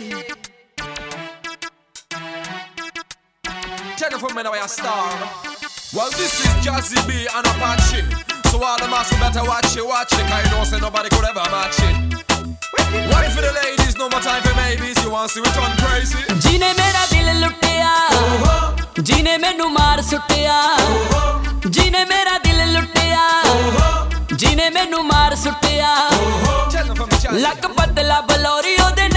see? Gentlemen, we are star. Well, this is Jazzy B and Apache. So all the masses better watch it, watch it. Cause you don't say nobody could ever match it. Wait for the ladies, no more time for babies. You want to see we turn crazy? जीने मेरा दिल लुटिया जीने मैनू मार सुटिया जीने मेरा दिल लुटिया जीने मैनू मार सुटिया लक बदला बलोरी ओदे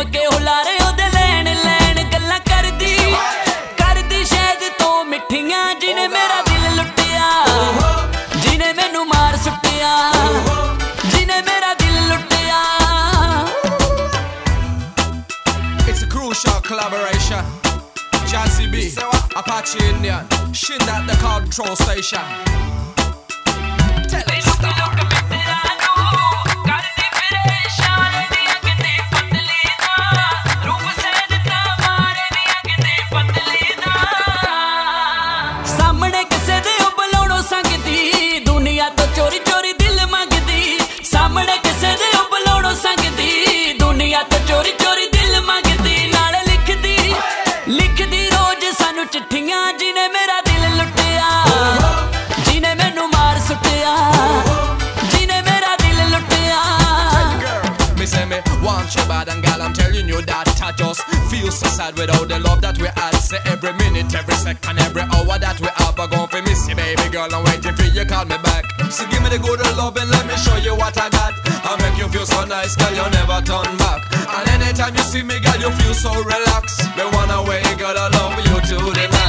ਕੰਨੀ ਝੁੰਮ ਕੇ ਹੁਲਾਰੇ ਉਹਦੇ ਲੈਣ ਲੈਣ ਗੱਲਾਂ ਕਰਦੀ ਕਰਦੀ ਸ਼ਾਇਦ ਤੋਂ ਮਿੱਠੀਆਂ ਜਿਹਨੇ ਮੇਰਾ ਦਿਲ ਲੁੱਟਿਆ ਜਿਹਨੇ ਮੈਨੂੰ ਮਾਰ ਸੁੱਟਿਆ ਜਿਹਨੇ ਮੇਰਾ ਦਿਲ ਲੁੱਟਿਆ It's a crucial collaboration. Jazzy B, Apache Indian, Shin at the control station. I just feel so sad without the love that we had. Say every minute, every second, every hour that we have, I gone for miss you, baby girl. I'm waiting for you, call me back. So give me the good old love and let me show you what I got. I make you feel so nice, girl, you'll never turn back. And anytime you see me, girl, you feel so relaxed. Me wanna way, girl, I love you to the max.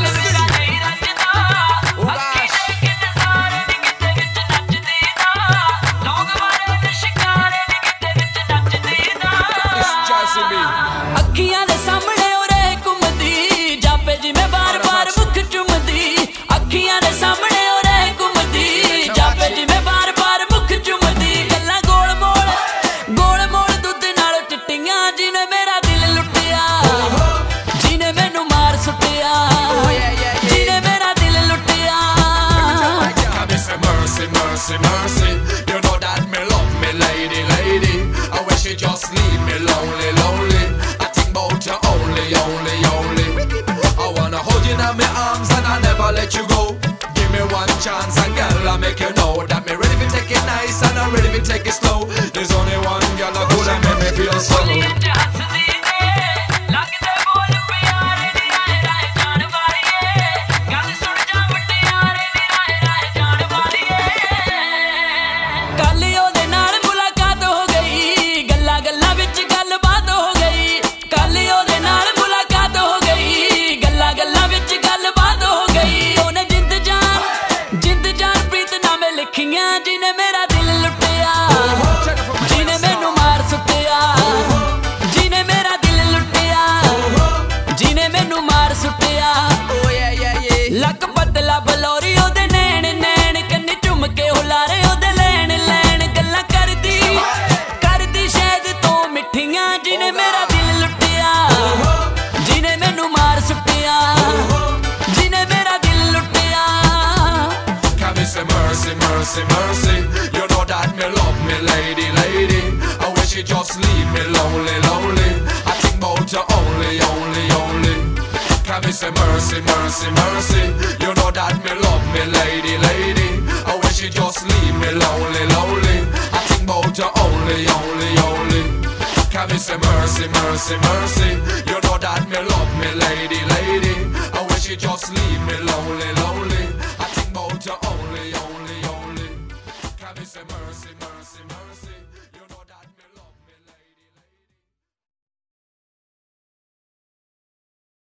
ਅੱਖੀਆਂ ਦੇ ਸਾਹਮਣੇ ਉਰੇ ਘੁੰਮਦੀ ਜਾਪੇ ਜਿਵੇਂ ਬਾਰ-ਬਾਰ ਮੁਖ ਚੁੰਮਦੀ। ਅੱਖੀਆਂ ਦੇ ਸਾਹਮਣੇ ਉਰੇ ਘੁੰਮਦੀ ਜਾਪੇ ਜਿਵੇਂ ਬਾਰ-ਬਾਰ ਮੁਖ ਚੁੰਮਦੀ। ਗੱਲਾਂ ਗੋਲ ਮੋਲ ਗੋਲ ਮੋਲ ਦੁੱਧ ਨਾਲ ਚਿੱਟੀਆਂ ਜਿਹਨੇ ਮੇਰਾ ਦਿਲ ਲੁੱਟਿਆ। ਜਿਹਨੇ ਮੈਨੂੰ ਮਾਰ ਸੁੱਟਿਆ। ਜਿਹਨੇ ਮੇਰਾ ਦਿਲ ਲੁੱਟਿਆ। Mercy, mercy, mercy. To take it slow. There's only one girl that could make me feel so. ਲੱਕ ਬਦਲਾ ਬਲੌਰੀ ਉਹਦੇ ਨੈਣ ਨੈਣ ਕੰਨੀ ਝੁੰਮ ਕੇ ਹੁਲਾਰੇ ਉਹਦੇ ਲੈਣ ਲੈਣ ਗੱਲਾਂ ਕਰਦੀ ਕਰਦੀ ਸ਼ਾਇਦ ਤੋਂ ਮਿੱਠੀਆਂ ਜਿਹਨੇ ਮੇਰਾ ਦਿਲ ਲੁੱਟਿਆ ਜਿਹਨੇ ਮੈਨੂੰ ਮਾਰ ਸੁੱਟਿਆ ਜਿਹਨੇ ਮੇਰਾ ਦਿਲ ਲੁੱਟਿਆ Can me say mercy, mercy, mercy? You know that me love me, lady, lady. I wish you just mercy, mercy, mercy, mercy. You know that me love me, lady, lady. I wish you just leave me lonely, lonely. I think about you only, only, only. Can me say mercy, mercy, mercy? You know that me love me, lady, lady. I wish you just leave me lonely, lonely. I think about you only, only, only. Can me say mercy, mercy, mercy?